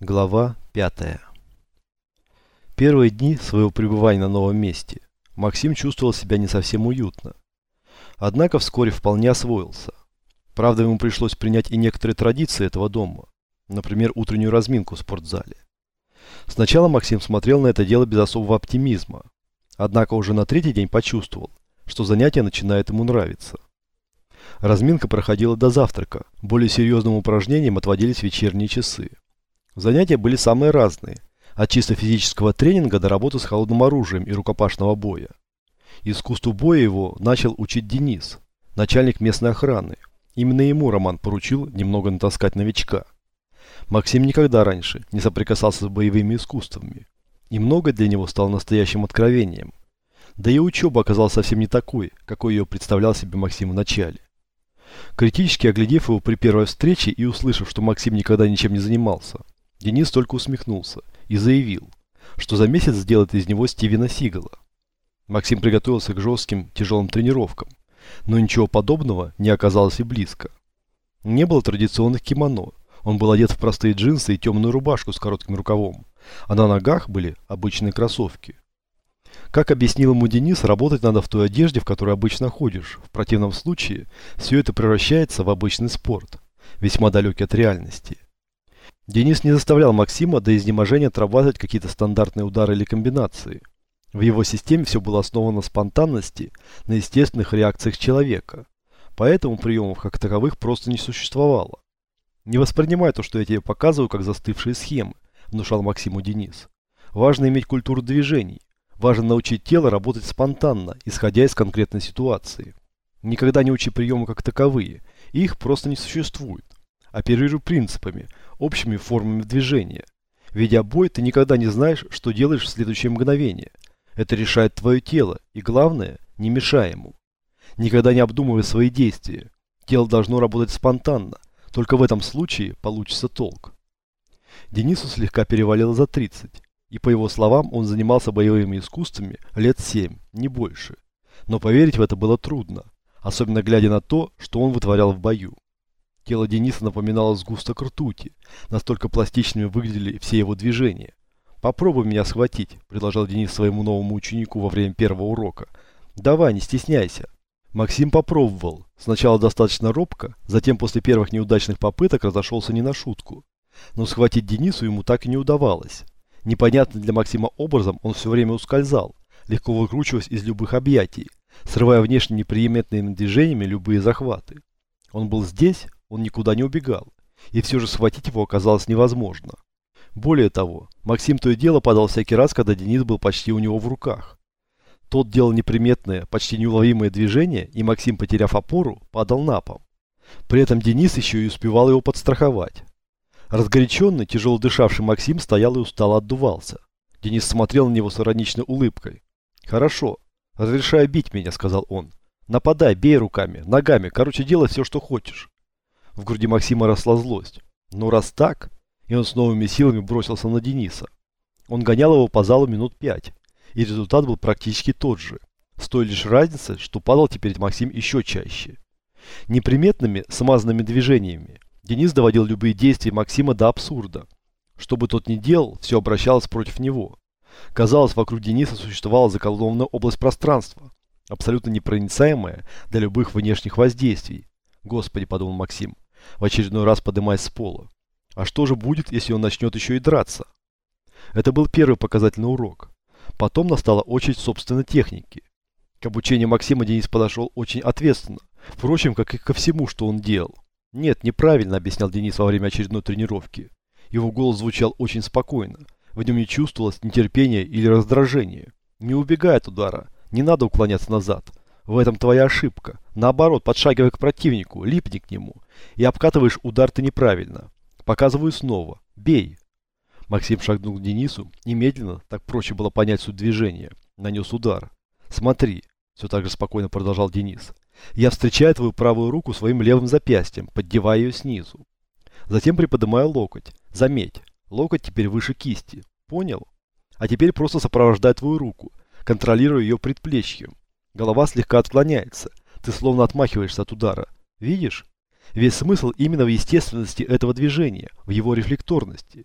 Глава 5 Первые дни своего пребывания на новом месте Максим чувствовал себя не совсем уютно. Однако вскоре вполне освоился. Правда, ему пришлось принять и некоторые традиции этого дома. Например, утреннюю разминку в спортзале. Сначала Максим смотрел на это дело без особого оптимизма. Однако уже на третий день почувствовал, что занятие начинает ему нравиться. Разминка проходила до завтрака. Более серьезным упражнением отводились вечерние часы. Занятия были самые разные, от чисто физического тренинга до работы с холодным оружием и рукопашного боя. Искусству боя его начал учить Денис, начальник местной охраны. Именно ему Роман поручил немного натаскать новичка. Максим никогда раньше не соприкасался с боевыми искусствами, и многое для него стало настоящим откровением. Да и учеба оказалась совсем не такой, какой ее представлял себе Максим в начале. Критически оглядев его при первой встрече и услышав, что Максим никогда ничем не занимался, Денис только усмехнулся и заявил, что за месяц сделает из него Стивена Сигала. Максим приготовился к жестким, тяжелым тренировкам, но ничего подобного не оказалось и близко. Не было традиционных кимоно, он был одет в простые джинсы и темную рубашку с коротким рукавом, а на ногах были обычные кроссовки. Как объяснил ему Денис, работать надо в той одежде, в которой обычно ходишь. В противном случае все это превращается в обычный спорт, весьма далекий от реальности. Денис не заставлял Максима до изнеможения отрабатывать какие-то стандартные удары или комбинации. В его системе все было основано на спонтанности, на естественных реакциях человека. Поэтому приемов как таковых просто не существовало. «Не воспринимай то, что я тебе показываю, как застывшие схемы», – внушал Максиму Денис. «Важно иметь культуру движений. Важно научить тело работать спонтанно, исходя из конкретной ситуации. Никогда не учи приемы как таковые, их просто не существует. Оперируй принципами, общими формами движения. Ведя бой, ты никогда не знаешь, что делаешь в следующее мгновение. Это решает твое тело, и главное, не мешай ему. Никогда не обдумывай свои действия. Тело должно работать спонтанно. Только в этом случае получится толк. Денису слегка перевалило за 30, и по его словам он занимался боевыми искусствами лет 7, не больше. Но поверить в это было трудно, особенно глядя на то, что он вытворял в бою. Тело Дениса напоминало сгусток ртути. Настолько пластичными выглядели все его движения. «Попробуй меня схватить», – предложил Денис своему новому ученику во время первого урока. «Давай, не стесняйся». Максим попробовал. Сначала достаточно робко, затем после первых неудачных попыток разошелся не на шутку. Но схватить Денису ему так и не удавалось. Непонятным для Максима образом он все время ускользал, легко выкручиваясь из любых объятий, срывая внешне неприметными движениями любые захваты. Он был здесь, он никуда не убегал, и все же схватить его оказалось невозможно. Более того, Максим то и дело подал всякий раз, когда Денис был почти у него в руках. Тот делал неприметное, почти неуловимое движение, и Максим, потеряв опору, падал на пол. При этом Денис еще и успевал его подстраховать. Разгоряченный, тяжело дышавший Максим стоял и устало отдувался. Денис смотрел на него с ироничной улыбкой. «Хорошо, разрешаю бить меня», — сказал он. «Нападай, бей руками, ногами, короче, делай все, что хочешь. В груди Максима росла злость. Но раз так, и он с новыми силами бросился на Дениса. Он гонял его по залу минут пять, и результат был практически тот же. С той лишь разницей, что падал теперь Максим еще чаще. Неприметными, смазанными движениями Денис доводил любые действия Максима до абсурда. Что бы тот ни делал, все обращалось против него. Казалось, вокруг Дениса существовала заколдованная область пространства, абсолютно непроницаемая для любых внешних воздействий. Господи, подумал Максим, в очередной раз поднимаясь с пола. А что же будет, если он начнет еще и драться? Это был первый показательный урок. Потом настала очередь собственной техники. К обучению Максима Денис подошел очень ответственно. Впрочем, как и ко всему, что он делал. Нет, неправильно, объяснял Денис во время очередной тренировки. Его голос звучал очень спокойно. В нем не чувствовалось нетерпения или раздражения. Не убегай от удара, не надо уклоняться назад. В этом твоя ошибка. Наоборот, подшагивай к противнику, липни к нему. И обкатываешь удар ты неправильно. Показываю снова. Бей. Максим шагнул к Денису и медленно, так проще было понять суть движения, нанес удар. Смотри, все так же спокойно продолжал Денис. Я встречаю твою правую руку своим левым запястьем, поддевая ее снизу. Затем приподнимаю локоть. Заметь, локоть теперь выше кисти. Понял? А теперь просто сопровождай твою руку, контролируя ее предплечьем. Голова слегка отклоняется. Ты словно отмахиваешься от удара. Видишь? Весь смысл именно в естественности этого движения, в его рефлекторности.